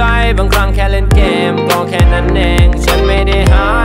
ใจบางครั้งแค่เล่นเกมก็แค่นั้นเอง ฉันไม่ได้หา